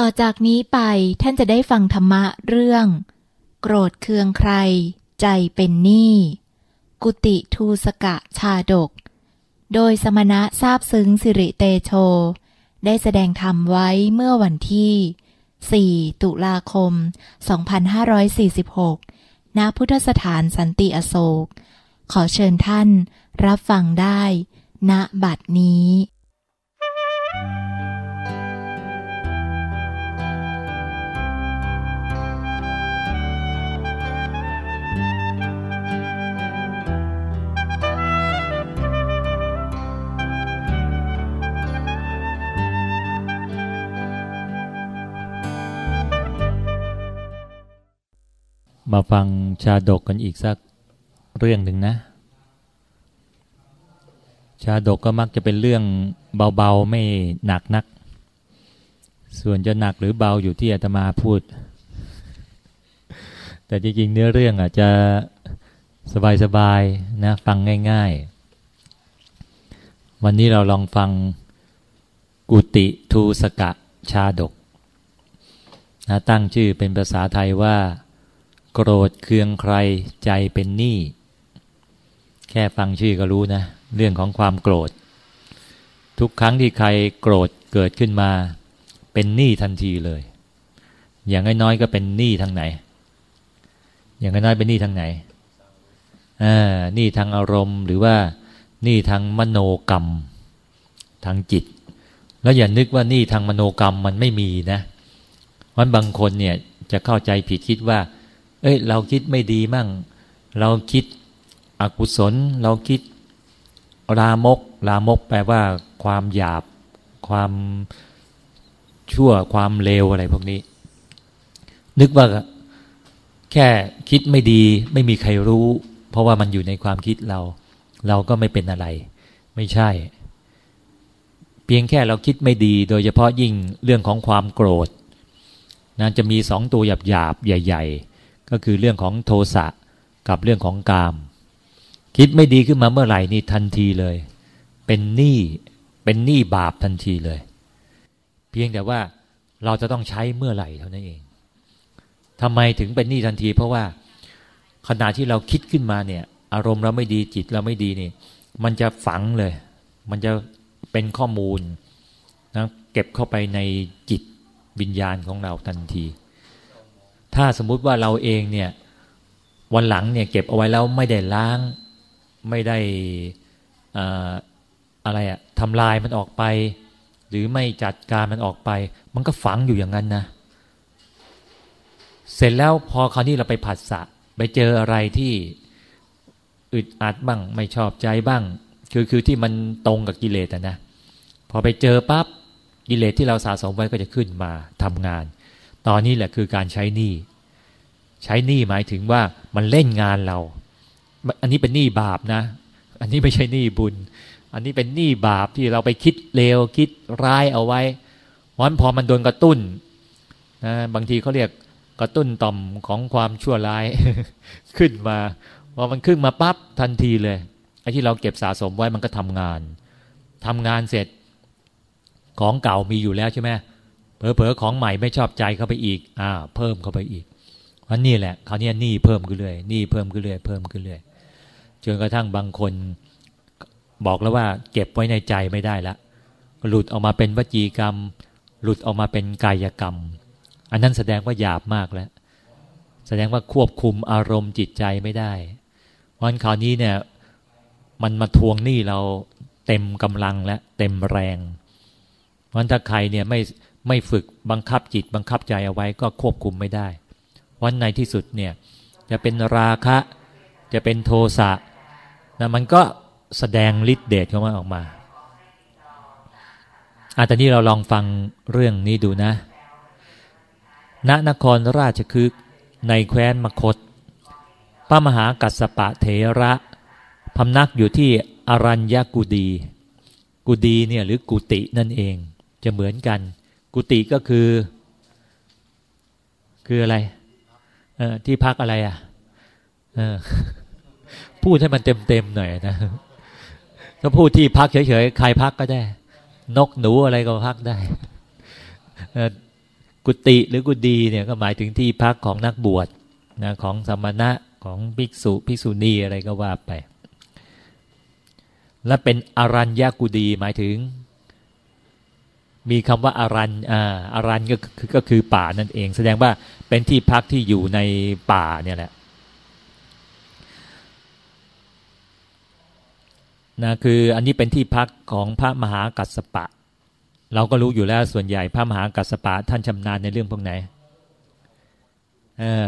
ต่อจากนี้ไปท่านจะได้ฟังธรรมะเรื่อง โกรธเคืองใคร ใจเป็นหนี้ กุติทูสกะชาดก โดยสมณะทราบซึ้งสิริเตโช ได้แสดงธรรมไว้เมื่อวันที่ 4 ตุลาคม 2546 ณ พุทธสถานสันติอโศก ขอเชิญท่านรับฟังได้ ณ บัดนี้ มาฟังชาดกกันอีกสักเรื่องหนึ่งนะ ชาดกก็มักจะเป็นเรื่องเบาๆไม่หนักนัก ส่วนจะหนักหรือเบาอยู่ที่อาตมาพูด แต่จริงๆเนื้อเรื่องอาจจะสบายๆนะฟังง่ายๆ วันนี้เราลองฟังกุติทูสกะชาดกนะตั้งชื่อเป็นภาษาไทยว่า โกรธเคืองใครใจเป็นหนี้แค่ฟังชื่อก็รู้นะ เรื่องของความโกรธ ทุกครั้งที่ใครโกรธเกิดขึ้นมา เป็นหนี้ทันทีเลย อย่างน้อยๆก็เป็นหนี้ทางไหน อย่างน้อยเป็นหนี้ทางไหนอ่าหนี้ทางอารมณ์ หรือว่าหนี้ทางมโนกรรม ทางจิต แล้วอย่านึกว่าหนี้ทางมโนกรรมมันไม่มีนะวันบางคนเนี่ยจะเข้าใจผิดคิดว่า เอ้ย เราคิดไม่ดีมั่ง เราคิดอกุศล เราคิดรามก รามกแปลว่า ความหยาบ ความชั่วความเลวอะไรพวกนี้ นึกว่าแค่คิดไม่ดี ไม่มีใครรู้ เพราะว่ามันอยู่ในความคิดเรา เราก็ไม่เป็นอะไร ไม่ใช่ เพียงแค่เราคิดไม่ดี โดยเฉพาะยิ่งเรื่องของความโกรธนะจะมีสองตัวหยาบหยาบใหญ่ ๆ ก็คือเรื่องของโทสะกับเรื่องของกาม คิดไม่ดีขึ้นมาเมื่อไหร่นี่ทันทีเลย เป็นหนี้เป็นหนี้บาปทันทีเลย เพียงแต่ว่าเราจะต้องใช้เมื่อไหร่เท่านั้นเองทำไมถึงเป็นหนี้ทันที เพราะว่าขณะที่เราคิดขึ้นมาเนี่ย อารมณ์เราไม่ดีจิตเราไม่ดีนี่ มันจะฝังเลย มันจะเป็นข้อมูลนะเก็บเข้าไปในจิตวิญญาณของเราทันที ถ้าสมมุติว่าเราเองเนี่ยวันหลังเนี่ยเก็บเอาไว้แล้วไม่ได้ล้าง ไม่ได้อะไรอะทำลายมันออกไป หรือไม่จัดการมันออกไป มันก็ฝังอยู่อย่างนั้นนะ เสร็จแล้วพอคราวนี้เราไปผัสสะ ไปเจออะไรที่อึดอัดบ้าง ไม่ชอบใจบ้าง คือคือที่มันตรงกับกิเลสนะ พอไปเจอปั๊บกิเลสที่เราสะสมไว้ก็จะขึ้นมาทำงาน ตอนนี้แหละคือการใช้หนี้ใช้หนี้หมายถึงว่ามันเล่นงานเรา อันนี้เป็นหนี้บาปนะ อันนี้ไม่ใช่หนี้บุญ อันนี้เป็นหนี้บาปที่เราไปคิดเลวคิดร้ายเอาไว้เพราะพอมันโดนกระตุ้นนะบางทีเขาเรียกกระตุ้นต่อมของความชั่วร้ายขึ้นมาพอมันขึ้นมาปั๊บทันทีเลยไอ้ที่เราเก็บสะสมไว้มันก็ทำงานทำงานเสร็จของเก่ามีอยู่แล้วใช่ไหม เผลอๆของใหม่ไม่ชอบใจเข้าไปอีก อ่า เพิ่มเข้าไปอีกวันนี้แหละคราวนี้หนี้เพิ่มขึ้นเรื่อยหนี้เพิ่มขึ้นเรื่อยเพิ่มขึ้นเรื่อยจนกระทั่งบางคนบอกแล้วว่าเก็บไว้ในใจไม่ได้ละหลุดออกมาเป็นวจีกรรม หลุดออกมาเป็นกายกรรม อันนั้นแสดงว่าหยาบมากแล้ว แสดงว่าควบคุมอารมณ์จิตใจไม่ได้วันคราวนี้เนี่ยมันมาทวงหนี้เราเต็มกำลังและเต็มแรงวันถ้าใครเนี่ยไม่ ไม่ฝึกบังคับจิตบังคับใจเอาไว้ก็ควบคุมไม่ได้ วันในที่สุดเนี่ยจะเป็นราคะ จะเป็นโทสะนะมันก็แสดงฤทธิเดชของมันออกมาอาตอนนี้เราลองฟังเรื่องนี้ดูนะ ณนครราชคฤห์ในแคว้นมคต พระมหากัสสปะเถระพำนักอยู่ที่อรัญญกุดี กุดีเนี่ยหรือกุตินั่นเองจะเหมือนกัน กุฏิก็คือ คืออะไรเออที่พักอะไรอะเออพูดให้มันเต็มเต็มหน่อยนะถ้าพูดที่พักเฉยๆใครพักก็ได้ นกหนูอะไรก็พักได้กุฏิหรือกุดีเนี่ยก็หมายถึงที่พักของนักบวชนะของสมณะของภิกษุภิกษุณีอะไรก็ว่าไป และเป็นอรัญญากุดีหมายถึง มีคำว่าอารันอ่าอารันก็คือก็คือป่านั่นเอง แสดงว่าเป็นที่พักที่อยู่ในป่าเนี่ยแหละนะคืออันนี้เป็นที่พักของพระมหากัสสปะ เราก็รู้อยู่แล้วส่วนใหญ่พระมหากัสสปะท่านชำนาญในเรื่องพวกไหน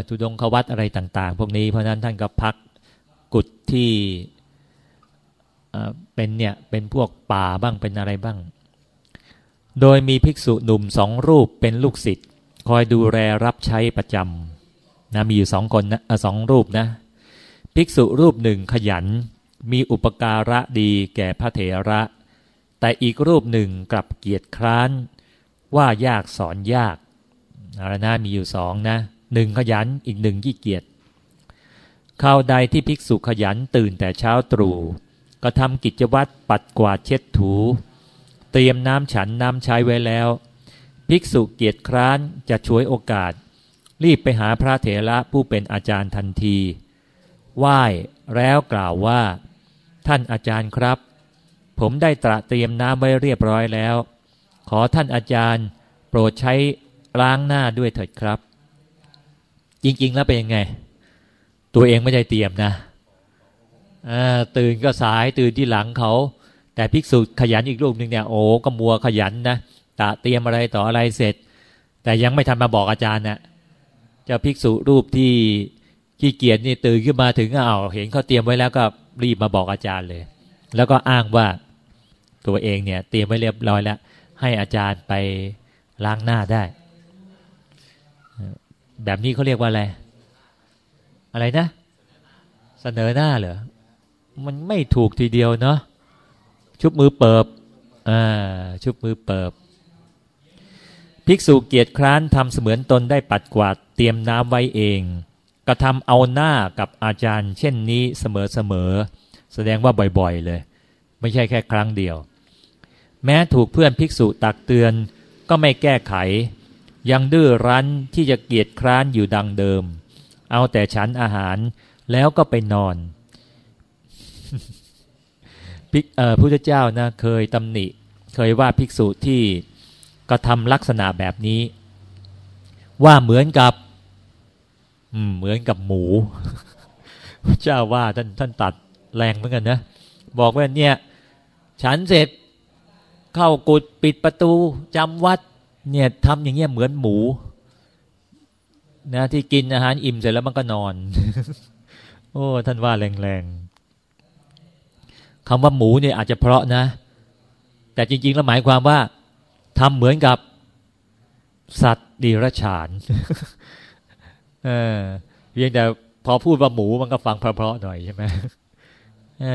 ทุดงควัตอะไรต่าง ๆ พวกนี้เพราะนั้นท่านก็พักกุดที่เป็นเนี่ยเป็นพวกป่าบ้างเป็นอะไรบ้าง โดยมีภิกษุหนุ่มสองรูปเป็นลูกศิษย์คอยดูแลรับใช้ประจำนะมีอยู่สองคนนะสองรูปนะ ภิกษุรูปหนึ่งขยัน มีอุปการะดีแก่พระเถระ แต่อีกรูปหนึ่งกลับเกียจคร้าน ว่ายากสอนยากอารณะมีอยู่สองนะหนึ่งขยันอีกหนึ่งขี้เกียจข่าวใดที่ภิกษุขยันตื่นแต่เช้าตรู่ก็ทำกิจวัตรปัดกวาดเช็ดถู เตรียมน้ำฉันน้ำใช้ไว้แล้ว ภิกษุเกียจคร้านจะช่วยโอกาส รีบไปหาพระเถระผู้เป็นอาจารย์ทันที ไหว้แล้วกล่าวว่า ท่านอาจารย์ครับ ผมได้ตระเตรียมน้ำไว้เรียบร้อยแล้ว ขอท่านอาจารย์ โปรดใช้ล้างหน้าด้วยเถิดครับ จริง ๆ แล้วเป็นยังไง ตัวเองไม่ได้เตรียมนะตื่นก็สายตื่นที่หลังเขา แต่ภิกษุขยันอีกรูปหนึ่งเนี่ยโอ้ก็มัวขยันนะตะเตรียมอะไรต่ออะไรเสร็จ แต่ยังไม่ทันมาบอกอาจารย์นะ่ะจะภิกษุรูปที่ขี้เกียจนี่ตื่นขึ้นมาถึงอ้าวเห็นเขาเตรียมไว้แล้วก็รีบมาบอกอาจารย์เลย แล้วก็อ้างว่าตัวเองเนี่ยเตรียมไว้เรียบร้อยแล้ว ให้อาจารย์ไปล้างหน้าได้ แบบนี้เขาเรียกว่าอะไร อะไรนะ เสนอหน้าเหรอมันไม่ถูกทีเดียวเนาะ ชุบมือเปิบอ่าชุบมือเปิบ ภิกษุเกียรติคร้านทำเสมือนตนได้ปัดกวาดเตรียมน้ำไว้เอง กระทำเอาหน้ากับอาจารย์ เช่นนี้เสมอๆ แสดงว่าบ่อยๆเลย ไม่ใช่แค่ครั้งเดียว แม้ถูกเพื่อนภิกษุตักเตือนก็ไม่แก้ไข ยังดื้อรั้นที่จะเกียจคร้านอยู่ดังเดิม เอาแต่ฉันอาหารแล้วก็ไปนอน พิกเอ่อพระเจ้านะเคยตำหนิ เคยว่าภิกษุที่กระทำลักษณะแบบนี้ ว่าเหมือนกับเหมือนกับหมูเจ้าว่าท่านท่านตัดแรงเหมือนกันนะ บอกว่าเนี่ย ฉันเสร็จเข้ากุดปิดประตูจำวัด เนี่ยทำอย่างเงี้ยเหมือนหมู นะที่กินอาหารอิ่มเสร็จแล้วมันก็นอน โอ้ ท่านว่าแรงๆ คำว่าหมูเนี่ยอาจจะเพราะนะ แต่จริง ๆ แล้วหมายความว่าทำเหมือนกับสัตว์ดีรฉานเออเพียงแต่พอพูดว่าหมูมันก็ฟังเพราะๆหน่อยใช่ไหม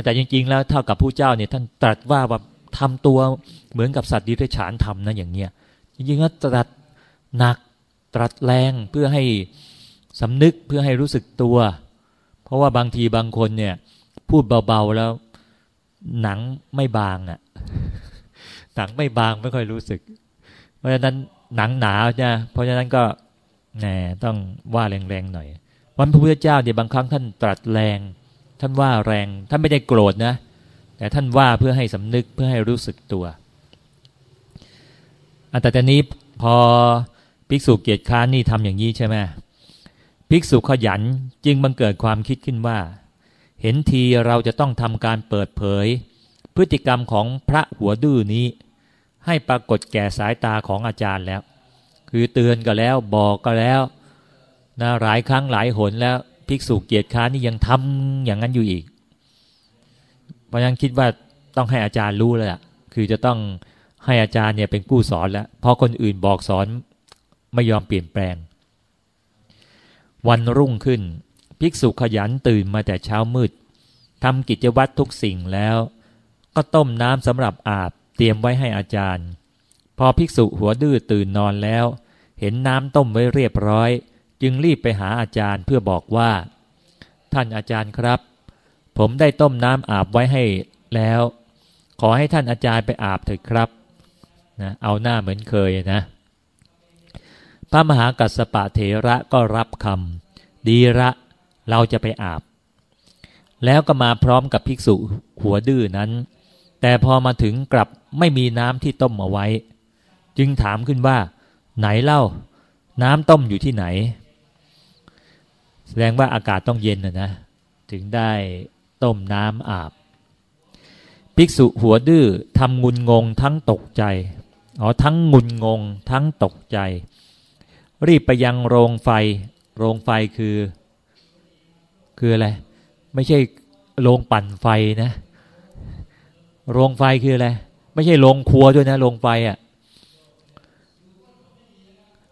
แต่จริง ๆ แล้วเท่ากับผู้เจ้าเนี่ยท่านตรัสว่าแบบทำตัวเหมือนกับสัตว์ดิเรกชันทำนะอย่างเงี้ย จริงๆก็ตรัสหนักตรัสแรงเพื่อให้สำนึกเพื่อให้รู้สึกตัว เพราะว่าบางทีบางคนเนี่ย พูดเบาๆแล้ว หนังไม่บางอะ่ะ หนังไม่บางไม่ค่อยรู้สึก เพราะฉะนั้นหนังหนาเนี่ยเพราะฉะนั้นก็แน่ต้องว่าแรงๆหน่อยวันพระพุทธเจ้าเดี๋ยวบางครั้งท่านตรัสแรง ท่านว่าแรง ท่านไม่ได้โกรธนะ แต่ท่านว่าเพื่อให้สำนึกเพื่อให้รู้สึกตัวอันแต่ตอนนี้พอภิกษุเกียรติค้านนี่ทำอย่างนี้ใช่ไหมภิกษุขยันจึงบังเกิดความคิดขึ้นว่า เห็นทีเราจะต้องทำการเปิดเผย พฤติกรรมของพระหัวดื้อนี้ ให้ปรากฏแก่สายตาของอาจารย์แล้ว คือเตือนก็แล้วบอกก็แล้วนะหลายครั้งหลายหนแล้วภิกษุเกียรติค้านี่ยังทำอย่างนั้นอยู่อีก เพราะฉะนั้นคิดว่าต้องให้อาจารย์รู้แล้วล่ะคือจะต้องให้อาจารย์เนี่ยเป็นผู้สอนแล้ว เพราะคนอื่นบอกสอนไม่ยอมเปลี่ยนแปลง วันรุ่งขึ้น ภิกษุขยันตื่นมาแต่เช้ามืดทำกิจวัตรทุกสิ่งแล้ว ก็ต้มน้ำสำหรับอาบเตรียมไว้ให้อาจารย์ พอภิกษุหัวดื้อตื่นนอนแล้ว เห็นน้ำต้มไว้เรียบร้อย จึงรีบไปหาอาจารย์เพื่อบอกว่า ท่านอาจารย์ครับ ผมได้ต้มน้ำอาบไว้ให้แล้ว ขอให้ท่านอาจารย์ไปอาบเถิดครับนะเอาหน้าเหมือนเคยนะ พระมหากัสสปะเถระก็รับคำดีระ เราจะไปอาบ แล้วก็มาพร้อมกับภิกษุหัวดื้อนั้น แต่พอมาถึงกลับไม่มีน้ำที่ต้มเอาไว้ จึงถามขึ้นว่า ไหนเล่า น้ำต้มอยู่ที่ไหน แสดงว่าอากาศต้องเย็นนะนะ ถึงได้ต้มน้ำอาบ ภิกษุหัวดื้อทำงุนงงทั้งตกใจอ๋อทั้งงุนงงทั้งตกใจ รีบไปยังโรงไฟ โรงไฟคือ คืออะไร ไม่ใช่โรงปั่นไฟนะ โรงไฟคืออะไร ไม่ใช่โรงครัวด้วยนะโรงไฟอะ่ะ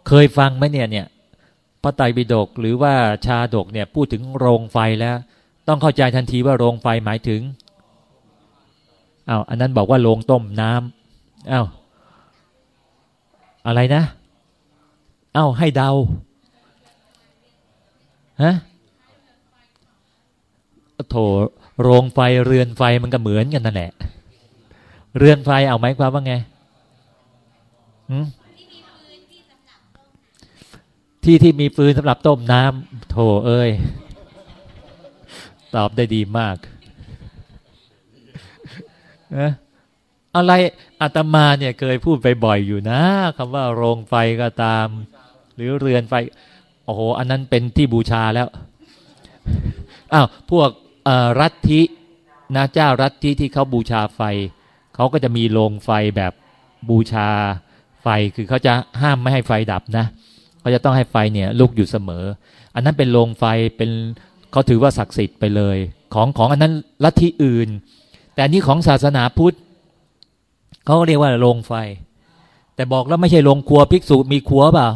เคยฟังไหมเนี่ยเนี่ยพระไตรปิฎกหรือว่าชาดกเนี่ยพูดถึงโรงไฟแล้ว ต้องเข้าใจทันทีว่าโรงไฟหมายถึงอา้าวอันนั้นบอกว่าโรงต้มน้ำอา้าวอะไรนะอา้าวให้เดาฮะ โถโรงไฟเรือนไฟมันก็เหมือนกันนั่นแหละ เรือนไฟเอาไหมความว่าไงที่ที่มีฟืนสำหรับต้มน้ำโถเอ้ย ตอบได้ดีมากนะอะไรอาตมาเนี่ยเคยพูดไปบ่อยอยู่นะคำว่าโรงไฟก็ตาม หรือเรือนไฟ โอ้โห อันนั้นเป็นที่บูชาแล้วอ้าวพวก รัฐทินะเจ้ารัฐทิที่เขาบูชาไฟ เขาก็จะมีโรงไฟแบบบูชาไฟคือเขาจะห้ามไม่ให้ไฟดับนะเขาจะต้องให้ไฟเนี่ยลุกอยู่เสมอ อันนั้นเป็นโรงไฟเป็นเขาถือว่าศักดิ์สิทธิ์ไปเลย ของของอันนั้นลัทธิอื่น แต่นี้ของศาสนาพุทธเขาเรียกว่าโรงไฟ แต่บอกแล้วไม่ใช่โรงครัวภิกษุมีครัวเปล่า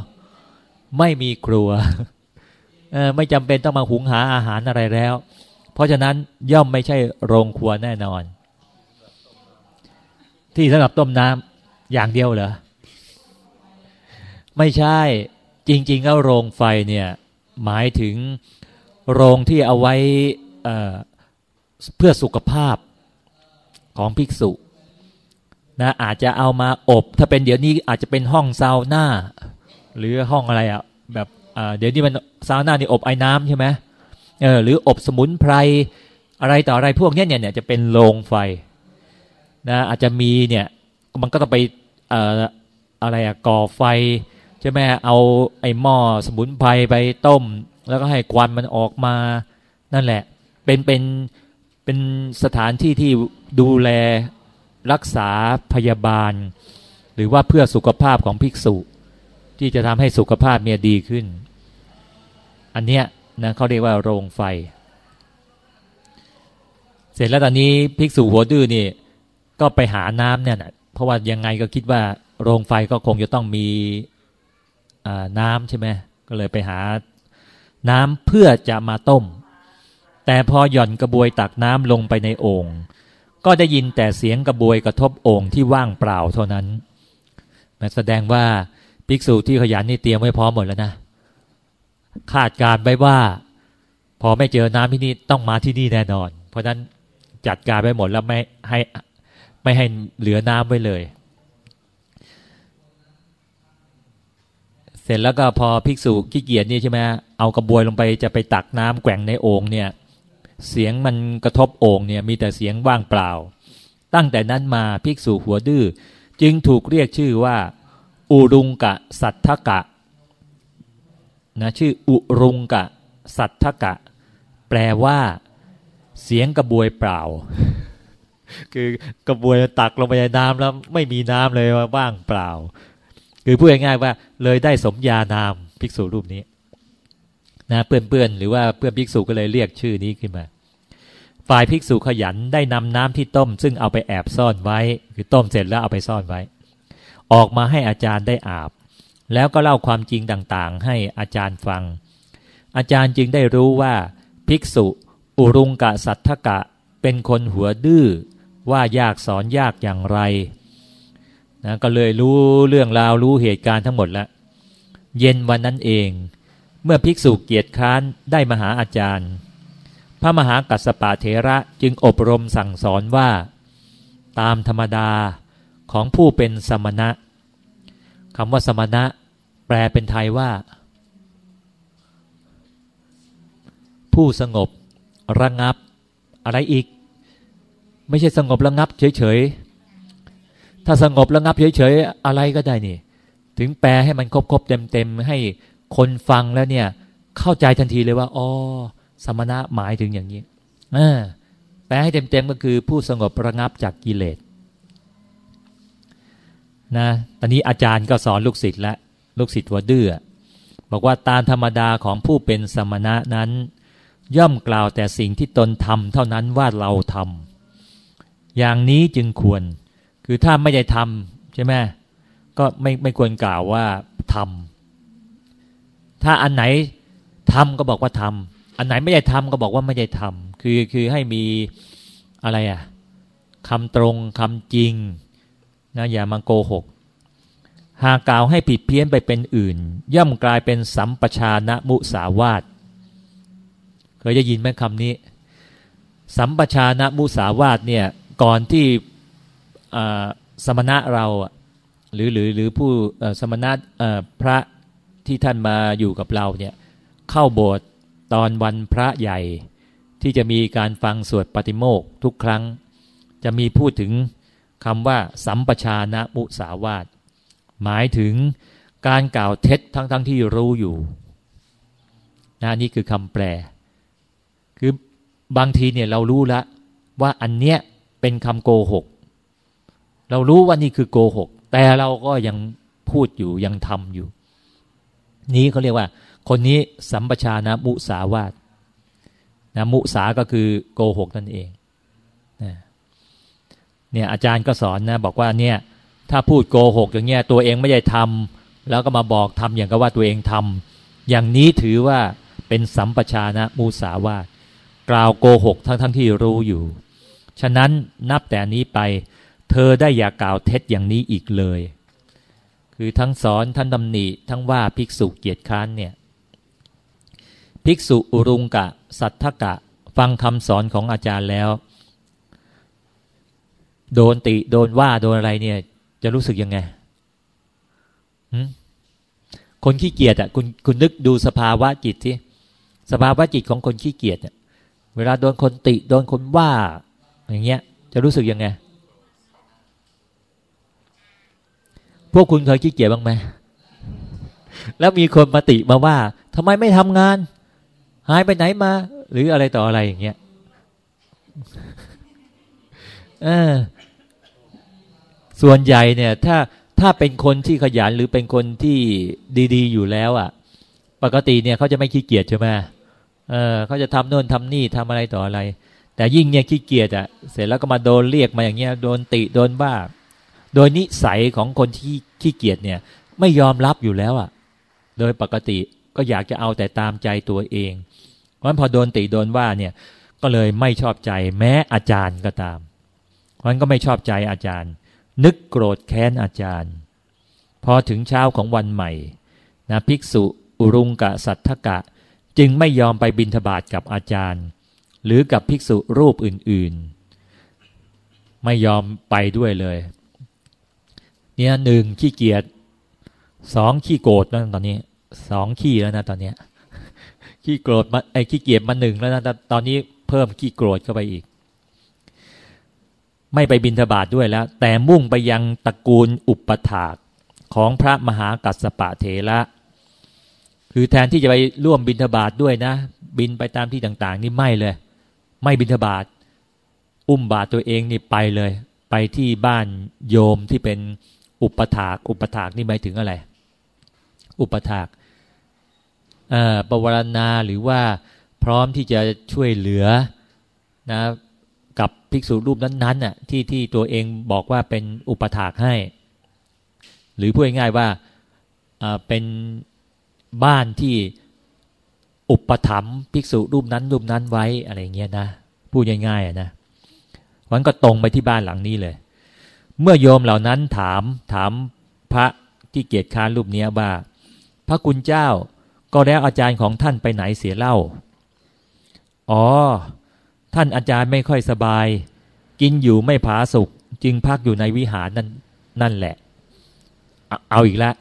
ไม่มีครัวไม่จำเป็นต้องมาหุงหาอาหารอะไรแล้ว เพราะฉะนั้นย่อมไม่ใช่โรงครัวแน่นอน ที่สำหรับต้มน้ำอย่างเดียวเหรอ ไม่ใช่จริง ๆ แล้วโรงไฟเนี่ย หมายถึงโรงที่เอาไว้เเพื่อสุขภาพของภิกษุนะอาจจะเอามาอบ ถ้าเป็นเดี๋ยวนี้อาจจะเป็นห้องซาวน่าหรือห้องอะไรอะ่ะแบบเดี๋ยวนี้มันซาวน่านี่อบไอ้น้ำใช่ไหม เออหรืออบสมุนไพรอะไรต่ออะไรพวกนี้เนี่ยเนี่ยจะเป็นโรงไฟนะอาจจะมีเนี่ยมันก็ต้องไปเอ่ออะไรอะก่อไฟใช่ไหมเอาไอ้หม้อสมุนไพรไปต้ม แล้วก็ให้ควันมันออกมานั่นแหละ เป็นเป็นเป็นสถานที่ที่ดูแลรักษาพยาบาล หรือว่าเพื่อสุขภาพของภิกษุ ที่จะทำให้สุขภาพเมียดีขึ้น อันเนี้ย นะเขาเรียกว่าโรงไฟ เสร็จแล้วตอนนี้ภิกษุหัวดื้อนี่ก็ไปหาน้ำเนี่ยนะเพราะว่ายังไงก็คิดว่าโรงไฟก็คงจะต้องมีน้ำใช่ไหมก็เลยไปหาน้ำเพื่อจะมาต้ม แต่พอหย่อนกระบวยตักน้ำลงไปในโอ่งก็ได้ยินแต่เสียงกระบวยกระทบโอ่งที่ว่างเปล่าเท่านั้นมันแสดงว่าภิกษุที่ขยันนี่เตรียมไว้พร้อมหมดแล้วนะ คาดการไว้ว่า พอไม่เจอน้ำที่นี่ต้องมาที่นี่แน่นอน เพราะนั้นจัดการไปหมดแล้วไม่ให้ไม่ให้เหลือน้ำไว้เลย เสร็จแล้วก็พอภิกษุขี้เกียจนี่ใช่ไหมเอากระบวยลงไปจะไปตักน้ำแกว่งในโอ่งเนี่ย เสียงมันกระทบโอ่งเนี่ย มีแต่เสียงว่างเปล่า ตั้งแต่นั้นมาภิกษุหัวดื้อจึงถูกเรียกชื่อว่าอุรุงกะสัทธกะ นะชื่ออุรุงกะ สัทธกะ แปลว่าเสียงกระบวยเปล่า คือกระบวยตักลงไปในน้ำแล้วไม่มีน้ำเลยว่าว่างเปล่า คือพูดง่ายๆว่า เลยได้สมญานามภิกษุรูปนี้นะเพื่อนๆหรือว่าเพื่อนภิกษุก็เลยเรียกชื่อนี้ขึ้นมา ฝ่ายภิกษุขยันได้นำน้ำที่ต้ม ซึ่งเอาไปแอบซ่อนไว้ คือต้มเสร็จแล้วเอาไปซ่อนไว้ ออกมาให้อาจารย์ได้อาบ แล้วก็เล่าความจริงต่างๆ ให้อาจารย์ฟัง อาจารย์จึงได้รู้ว่า ภิกษุอุรุงกะสัทธกะ เป็นคนหัวดื้อว่ายากสอนยากอย่างไรนะก็เลยรู้เรื่องราวรู้เหตุการณ์ทั้งหมดแล้ว เย็นวันนั้นเอง เมื่อภิกษุเกียรติค้านได้มาหาอาจารย์ พระมหากัสสปะเถระจึงอบรมสั่งสอนว่า ตามธรรมดาของผู้เป็นสมณะ คำว่าสมณะ แปลเป็นไทยว่า ผู้สงบ ระงับ อะไรอีก ไม่ใช่สงบระงับ เฉยๆ ถ้าสงบระงับ เฉยๆ อะไรก็ได้นี่ ถึงแปลให้มันครบๆเต็มๆ ให้คนฟังแล้วเนี่ย เข้าใจทันทีเลยว่าอ๋อสมณะหมายถึงอย่างนี้แปลให้เต็มๆก็คือผู้สงบระงับจากกิเลส นะตอนนี้อาจารย์ก็สอนลูกศิษย์แล้วลูกศิษย์วัวดื้อบอกว่าตามธรรมดาของผู้เป็นสมณะนั้น ย่อมกล่าวแต่สิ่งที่ตนทำเท่านั้นว่าเราทำอย่างนี้จึงควร คือถ้าไม่ได้ทำใช่ไหมก็ไม่ไม่ควรกล่าวว่าทำถ้าอันไหนทำก็บอกว่าทำอันไหนไม่ได้ทำก็บอกว่าไม่ได้ทำคือคือให้มีอะไรอะคำตรงคำจริง นะอย่ามาโกหก หากกล่าวให้ผิดเพี้ยนไปเป็นอื่น ย่อมกลายเป็นสัมปชานะมุสาวาตเคยได้ยินไหมคำนี้ สัมปชานะมุสาวาตเนี่ยก่อนที่สมณะเราหรือหรือหรือผู้สมณะพระที่ท่านมาอยู่กับเราเนี่ยเข้าโบสถ์ตอนวันพระใหญ่ที่จะมีการฟังสวดปฏิโมกทุกครั้ง จะมีพูดถึง คำว่า สัมปชานะมุสาวาตหมายถึงการกล่าวเท็จทั้งๆทที่รู้อยู่นะนี่คือคำแปล คือบางทีเนี่ยเรารู้แล้วว่าอันเนี้ยเป็นคำโกหก เรารู้ว่านี่คือโกหก แต่เราก็ยังพูดอยู่ยังทำอยู่ นี้เขาเรียกว่า คนนี้สัมปชานะมุสาวาตนะมุสาก็คือโกหกนั่นเอง เนี่ยอาจารย์ก็สอนนะบอกว่าเนี่ยถ้าพูดโกหกอย่างเงี้ยตัวเองไม่ได้ทำแล้วก็มาบอกทำอย่างกับว่าตัวเองทำอย่างนี้ถือว่าเป็นสัมปชานะมูสาวาตกล่าวโกหกทั้งทั้งที่รู้อยู่ ฉะนั้นนับแต่นี้ไป เธอได้อย่ากล่าวเท็จอย่างนี้อีกเลย คือทั้งสอนทั้งดำหนิทั้งว่าภิกษุเกียรติค้านเนี่ยภิกษุอุรุงกะ สัทธกะ ฟังคำสอนของอาจารย์แล้ว โดนติ โดนว่าโดนอะไรเนี่ย จะรู้สึกยังไงคนขี้เกียจอะคุณคุณนึกดูสภาวะจิตที่สภาวะจิตของคนขี้เกียจเนี่ยเวลาโดนคนติ โดนคนว่า อย่างเงี้ย จะรู้สึกยังไง พวกคุณเคยขี้เกียจบ้างไหมแล้วมีคนมาติมาว่าทำไมไม่ทำงาน หายไปไหนมา หรืออะไรต่ออะไรอย่างเงี้ย เออ ส่วนใหญ่เนี่ยถ้าถ้าเป็นคนที่ขยันหรือเป็นคนที่ดี ๆ อยู่แล้วอะ่ะ ปกติเนี่ยเขาจะไม่ขี้เกียจใช่ไหมเออเขาจะทำโน่นทำนี่ทำอะไรต่ออะไร แต่ยิ่งเนี่ยขี้เกียจอะ่ะเสร็จแล้วก็มาโดนเรียกมาอย่างเงี้ยโดนติโดนบ้าโดยนิสัยของคนที่ขี้เกียจเนี่ย ไม่ยอมรับอยู่แล้วอะ่ะ โดยปกติก็อยากจะเอาแต่ตามใจตัวเอง เพราะฉะนั้นพอโดนติโดนว่าเนี่ยก็เลยไม่ชอบใจแม้อาจารย์ก็ตาม เพราะฉะนั้นก็ไม่ชอบใจอาจารย์ นึกโกรธแค้นอาจารย์ พอถึงเช้าของวันใหม่นะภิกษุ อุรุงกะสัทธกะ จึงไม่ยอมไปบินทบาทกับอาจารย์ หรือกับภิกษุรูปอื่นๆ ไม่ยอมไปด้วยเลยเนี่ยหนึ่งขี้เกียจสองขี้โกรธแล้วตอนนี้สองขี้แล้วนะตอนนี้ขี้โกรธมาไอ้ขี้เกียจมาหนึ่งแล้วนะตอนนี้เพิ่มขี้โกรธเข้าไปอีก ไม่ไปบินทบาทด้วยแล้ว แต่มุ่งไปยังตระกูลอุปถากของพระมหากัสปะเถระคือแทนที่จะไปร่วมบินทบาทด้วยนะ บินไปตามที่ต่างๆ นี่ไม่เลย ไม่บินทบาทอุ้มบาทตัวเองนี่ไปเลย ไปที่บ้านโยมที่เป็นอุปถาก อุปถากนี่หมายถึงอะไร อุปถากปวารณาหรือว่าพร้อมที่จะช่วยเหลือนะ กับภิกษุรูปนั้นๆน่ะที่ที่ตัวเองบอกว่าเป็นอุปถากให้ หรือพูดง่ายๆว่าเป็นบ้านที่อุปถัมภ์ภิกษุรูปนั้นรูปนั้นไว้อะไรเงี้ยนะพูดง่ายๆนะวันก็ตรงไปที่บ้านหลังนี้เลย เมื่อโยมเหล่านั้นถามถามพระที่เกียรติค้านรูปนี้ว่า พระคุณเจ้าก็แล้วอาจารย์ของท่านไปไหนเสียเล่า อ๋อ ท่านอาจารย์ไม่ค่อยสบาย กินอยู่ไม่ผาสุกจึงพักอยู่ในวิหารนั่นนั่นแหละ เอาอีกแล้ว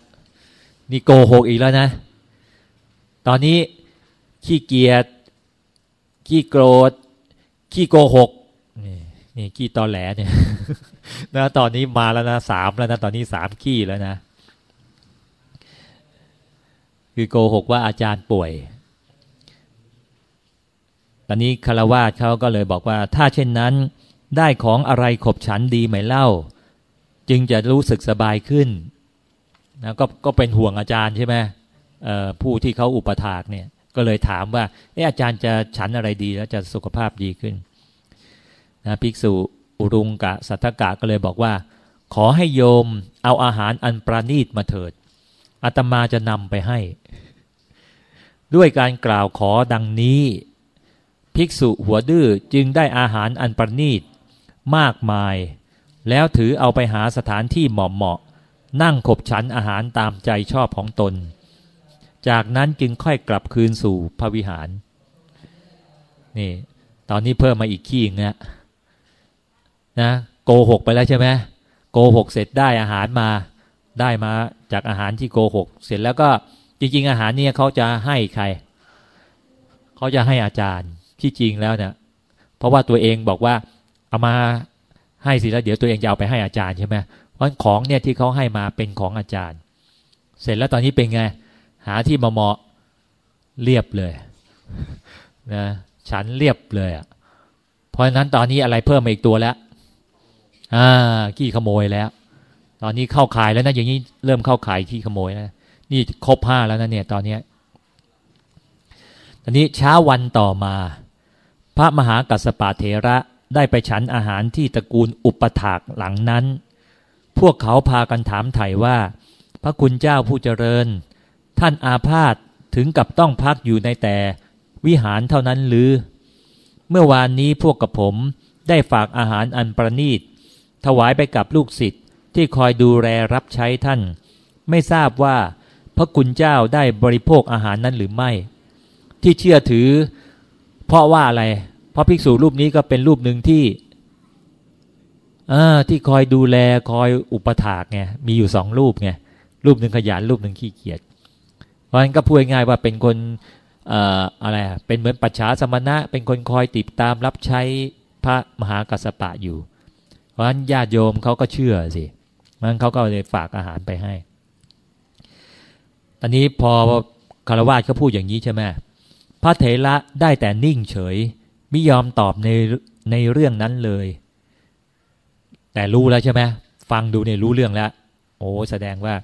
นี่โกหกอีกแล้วนะ ตอนนี้ขี้เกียจขี้โกรธขี้โกหกนี่นี่ขี้ตอแหลเนี่ยนะตอนนี้มาแล้วนะสามแล้วนะตอนนี้สามขี้แล้วนะ คือโกหกว่าอาจารย์ป่วย ตอนนี้คารวาสเขาก็เลยบอกว่า ถ้าเช่นนั้นได้ของอะไรขบฉันดีไหมเล่า จึงจะรู้สึกสบายขึ้นนะก็ก็เป็นห่วงอาจารย์ใช่ไหมผู้ที่เขาอุปถากเนี่ยก็เลยถามว่าเอออาจารย์จะฉันอะไรดีแล้วจะสุขภาพดีขึ้นนะภิกษุอุรุงกะสัทธกะก็เลยบอกว่า ขอให้โยมเอาอาหารอันประณีตมาเถิดอาตมาจะนำไปให้ ด้วยการกล่าวขอดังนี้ ภิกษุหัวดื้อจึงได้อาหารอันประณีต มากมาย แล้วถือเอาไปหาสถานที่เหมาะเหมาะ นั่งขบฉันอาหารตามใจชอบของตน จากนั้นจึงค่อยกลับคืนสู่พระวิหาร นี่ ตอนนี้เพิ่มมาอีกขี้งนะนะโกหกไปแล้วใช่ไหมโกหกเสร็จได้อาหารมาได้มาจากอาหารที่โกหก เสร็จแล้วก็จริง ๆ อาหารเนี่ยเขาจะให้ใคร เขาจะให้อาจารย์ ที่จริงแล้วเนี่ยเพราะว่าตัวเองบอกว่าเอามาให้สิแล้วเดี๋ยวตัวเองจะเอาไปให้อาจารย์ใช่ไหมเพราะของเนี่ยที่เขาให้มาเป็นของอาจารย์ เสร็จแล้วตอนนี้เป็นไง หาที่มาเหมาะเรียบเลยนะฉันเรียบเลยอะเพราะฉะนั้นตอนนี้อะไรเพิ่มมาอีกตัวแล้วอ่าขี้ขโมยแล้ว ตอนนี้เข้าขายแล้วนะอย่างนี้เริ่มเข้าขายขี้ขโมยแล้วนี่ครบห้าแล้วนะเนี่ย ตอนนี้ตอนนี้เช้าวันต่อมา พระมหากัสปะเถระได้ไปฉันอาหารที่ตระกูลอุปถากหลังนั้น พวกเขาพากันถามไถ่ว่า พระคุณเจ้าผู้เจริญ ท่านอาพาธถึงกับต้องพักอยู่ในแต่วิหารเท่านั้นหรือ เมื่อวานนี้พวกกับผมได้ฝากอาหารอันประณีต ถวายไปกับลูกศิษย์ที่คอยดูแลรับใช้ท่าน ไม่ทราบว่าพระคุณเจ้าได้บริโภคอาหารนั้นหรือไม่ ที่เชื่อถือ เพราะว่าอะไร เพราะภิกษุรูปนี้ก็เป็นรูปหนึ่งที่ที่คอยดูแลคอยอุปถากไงมีอยู่สองรูปไงรูปหนึ่งขยันรูปหนึ่งขี้เกียจเพราะฉะนั้นก็พูดง่ายว่าเป็นคนอะไรเป็นเหมือนปัจฉาสมณะ เป็นคนคอยติดตามรับใช้พระมหากัสปะอยู่ เพราะฉะนั้นญาติโยมเขาก็เชื่อสิมันเขาก็เลยฝากอาหารไปให้ ตอนนี้พอคารวะเขาพูดอย่างนี้ใช่ไหม พระเถระได้แต่นิ่งเฉยไม่ยอมตอบในในเรื่องนั้นเลย แต่รู้แล้วใช่ไหมฟังดูเนี่ยรู้เรื่องแล้ว โอ้แสดงว่า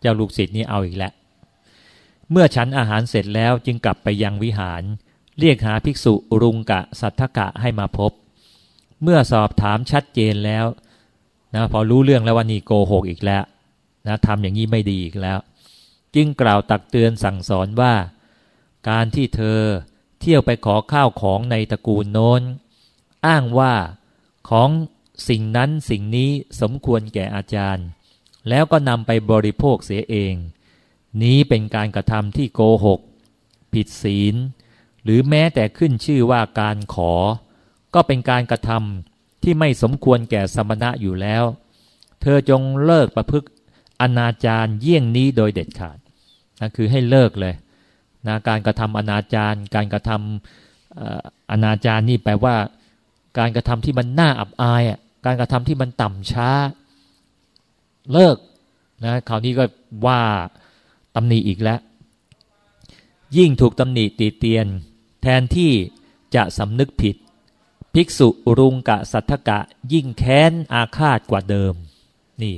เจ้าลูกศิษย์นี่เอาอีกแล้วเมื่อฉันอาหารเสร็จแล้วจึงกลับไปยังวิหาร เรียกหาภิกษุรุงกะสัทธกะให้มาพบ เมื่อสอบถามชัดเจนแล้วนะพอรู้เรื่องแล้วว่านี่โกหกอีกแล้วนะทำอย่างนี้ไม่ดีอีกแล้ว จึงกล่าวตักเตือนสั่งสอนว่า การที่เธอเที่ยวไปขอข้าวของในตระกูลโน้น อ้างว่าของสิ่งนั้นสิ่งนี้สมควรแก่อาจารย์ แล้วก็นำไปบริโภคเสียเอง นี้เป็นการกระทำที่โกหก ผิดศีล หรือแม้แต่ขึ้นชื่อว่าการขอ ก็เป็นการกระทำที่ไม่สมควรแก่สมณะอยู่แล้ว เธอจงเลิกประพฤกอนาจารเยี่ยงนี้โดยเด็ดขาดนะคือให้เลิกเลย นะการกระทำอนาจารการกระทำอนาจารนี่แปลว่า การกระทำที่มันน่าอับอายอะการกระทำที่มันต่ำช้า เลิกนะคราวนี้ก็ว่าตำหนิอีกแล้ว ยิ่งถูกตำหนิตีเตียน แทนที่จะสำนึกผิด ภิกษุรุงกะสัทธกะ ยิ่งแค้นอาฆาตกว่าเดิม นี่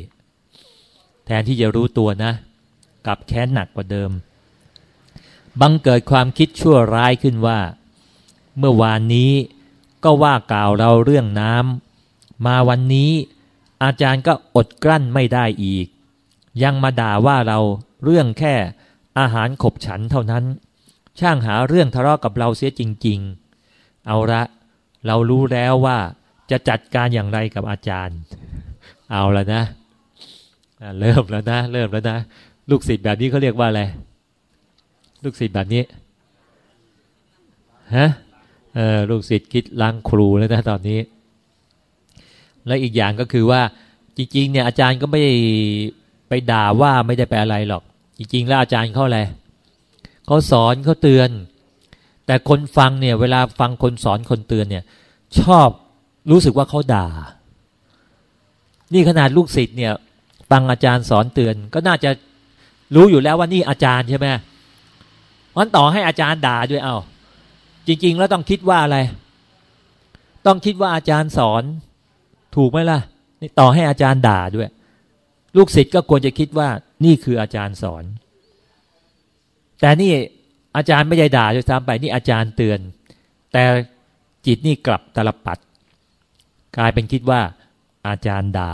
แทนที่จะรู้ตัวนะ กับแค้นหนักกว่าเดิม บังเกิดความคิดชั่วร้ายขึ้นว่า เมื่อวานนี้ก็ว่ากล่าวเราเรื่องน้ำมาวันนี้ อาจารย์ก็อดกลั้นไม่ได้อีก ยังมาด่าว่าเราเรื่องแค่อาหารขบฉันเท่านั้น ช่างหาเรื่องทะเลาะกับเราเสียจริง ๆ เอาละ เรารู้แล้วว่าจะจัดการอย่างไรกับอาจารย์ เอาแล้วนะ เริ่มแล้วนะ เริ่มแล้วนะ ลูกศิษย์แบบนี้เขาเรียกว่าอะไร ลูกศิษย์แบบนี้ฮะเออลูกศิษย์คิดล้างครูแล้วนะตอนนี้ และอีกอย่างก็คือว่าจริงๆเนี่ยอาจารย์ก็ไม่ไปด่าว่าไม่ได้ไปอะไรหรอก จริง ๆ แล้วอาจารย์เขาอะไรเขาสอนเขาเตือน แต่คนฟังเนี่ยเวลาฟังคนสอนคนเตือนเนี่ย ชอบรู้สึกว่าเขาด่า นี่ขนาดลูกศิษย์เนี่ยฟังอาจารย์สอนเตือน ก็น่าจะรู้อยู่แล้วว่านี่อาจารย์ใช่ไหม วันต่อให้อาจารย์ด่าด้วยเอา้าจริง ๆ แล้วต้องคิดว่าอะไร ต้องคิดว่าอาจารย์สอน ถูกไหมล่ะ นี่ต่อให้อาจารย์ด่าด้วย ลูกศิษย์ก็ควรจะคิดว่า นี่คืออาจารย์สอน แต่นี่อาจารย์ไม่ได้ด่าด้วยซ้ำไปนี่อาจารย์เตือน แต่จิตนี่กลับตลปัด กลายเป็นคิดว่า อาจารย์ด่า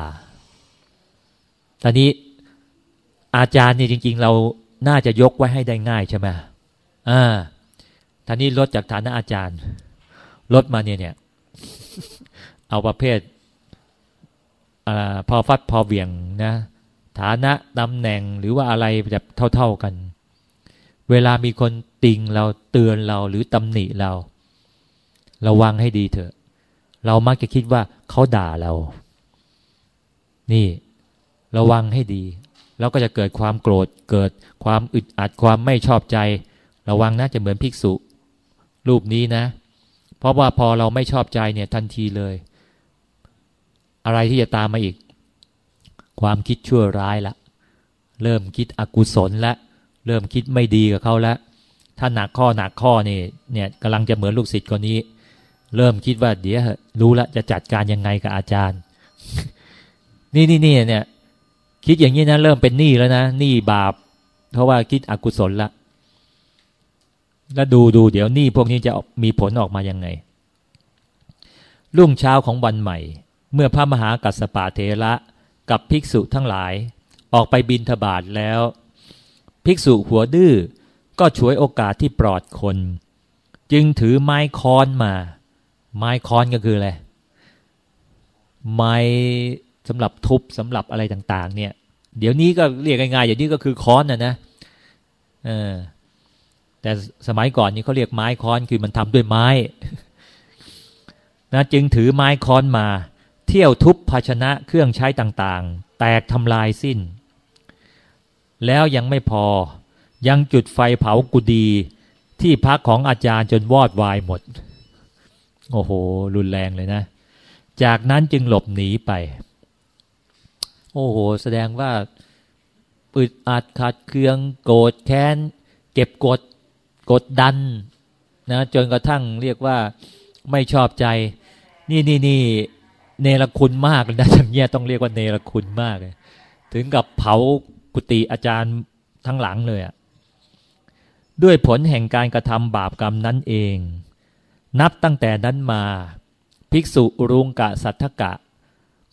ตอนนี้อาจารย์นี่จริง ๆ เราน่าจะยกไว้ให้ได้ง่ายใช่ไหม อ่าท่านี้ลดจากฐานะอาจารย์ ลดมาเนี่ยเนี่ย เอาประเภทอพอฟัดพอเวียงนะ ฐานะตำแหน่งหรือว่าอะไรแบบเท่า ๆกัน เวลามีคนติงเราเตือนเราหรือตำหนิเรา ระวังให้ดีเถอะ เรามักจะคิดว่าเขาด่าเรา นี่ ระวังให้ดี แล้วก็จะเกิดความโกรธ เกิดความอึดอัดความไม่ชอบใจ ระวังนะจะเหมือนภิกษุ รูปนี้นะ เพราะว่าพอเราไม่ชอบใจเนี่ยทันทีเลย อะไรที่จะตามมาอีก ความคิดชั่วร้ายละเริ่มคิดอกุศลละเริ่มคิดไม่ดีกับเขาแล้วถ้าหนักข้อหนักข้อนี่เนี่ยกำลังจะเหมือนลูกศิษย์คนนี้ เริ่มคิดว่าเดี๋ยวรู้ละจะจัดการยังไงกับอาจารย์ นี่นี่นี่เนี่ย คิดอย่างนี้นะเริ่มเป็นหนี้แล้วนะหนี้บาป เพราะว่าคิดอกุศลละ แล้วดูดูเดี๋ยวนี่พวกนี้จะมีผลออกมายังไง รุ่งเช้าของวันใหม่ เมื่อพระมหากัสปะเทระกับภิกษุทั้งหลาย ออกไปบินทบาทแล้ว ภิกษุหัวดื้อก็ช่วยโอกาสที่ปลอดคน จึงถือไม้ค้อนมา ไม้ค้อนก็คืออะไรไม้สำหรับทุบสำหรับอะไรต่าง ๆ เนี่ย เดี๋ยวนี้ก็เรียกง่ายๆอย่างนี้ก็คือค้อนนะนะเออ แต่สมัยก่อนนี้เขาเรียกไม้ค้อนคือมันทำด้วยไม้นะจึงถือไม้ค้อนมา เที่ยวทุบภาชนะเครื่องใช้ต่างๆ แตกทำลายสิ้น แล้วยังไม่พอยังจุดไฟเผากุดีที่พักของอาจารย์จนวอดวายหมด โอ้โห รุนแรงเลยนะ จากนั้นจึงหลบหนีไป โอ้โห แสดงว่าอึดอัดขัดเคืองโกรธแค้น เก็บกด กดดันนะจนกระทั่งเรียกว่าไม่ชอบใจ นี่นี่นี่เนรคุณมากนะอย่างเงี้ยต้องเรียกว่าเนรคุณมากเลยถึงกับเผากุฏิอาจารย์ทั้งหลังเลยอะด้วยผลแห่งการกระทำบาปกรรมนั้นเอง นับตั้งแต่นั้นมา ภิกษุรุงกะสัทธกะ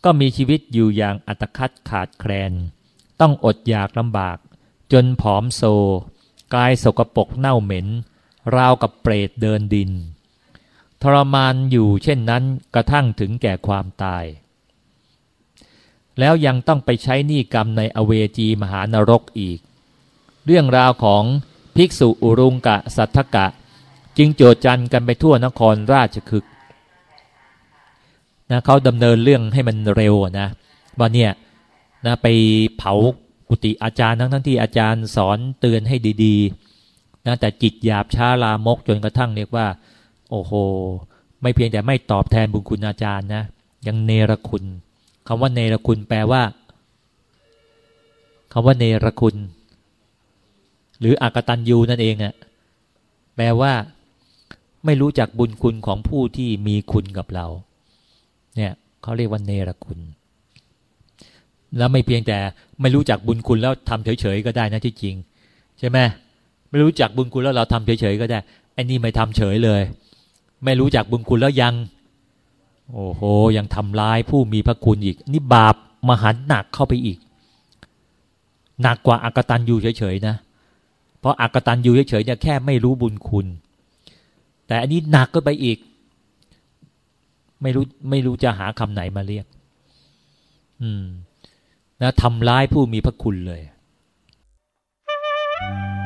ก็มีชีวิตอยู่อย่างอัตคัดขาดแคลน ต้องอดอยากลำบาก จนผอมโซ กายสกปรกเน่าเหม็น ราวกับเปรตเดินดิน ทรมานอยู่เช่นนั้นกระทั่งถึงแก่ความตาย แล้วยังต้องไปใช้หนี้กรรมในอเวจีมหานรกอีก เรื่องราวของภิกษุอุรุงกะสัทธกะ จึงโจจันกันไปทั่วนครราชคฤห์นะเขาดำเนินเรื่องให้มันเร็วนะว่าเนี่ยนะไปเผา กุฏิอาจารย์ทั้งทั้งที่อาจารย์สอนเตือนให้ดีๆนะแต่จิตหยาบช้าลามกจนกระทั่งเรียกว่า โอ้โห ไม่เพียงแต่ไม่ตอบแทนบุญคุณอาจารย์นะยังเนรคุณคำว่าเนรคุณแปลว่าคำว่าเนรคุณ หรืออากตันยูนั่นเองอะแปลว่า ไม่รู้จักบุญคุณของผู้ที่มีคุณกับเรา เนี่ยเขาเรียกว่าเนรคุณ แล้วไม่เพียงแต่ไม่รู้จักบุญคุณแล้วทำเฉยๆก็ได้นะที่จริง ใช่ไหมไม่รู้จักบุญคุณแล้วเราทำเฉยๆก็ได้ไอ้นี่ไม่ทำเฉยเลย ไม่รู้จักบุญคุณแล้วยัง โอ้โห ยังทำร้ายผู้มีพระคุณอีก นี่บาปมหันหนักเข้าไปอีก หนักกว่าอากตันยูเฉยๆนะ เพราะอากตันยูเฉยๆเนี่ยแค่ไม่รู้บุญคุณ แต่อันนี้หนักก็ไปอีก ไม่รู้ไม่รู้จะหาคำไหนมาเรียก อืม นะทำร้ายผู้มีพระคุณเลย Thank you.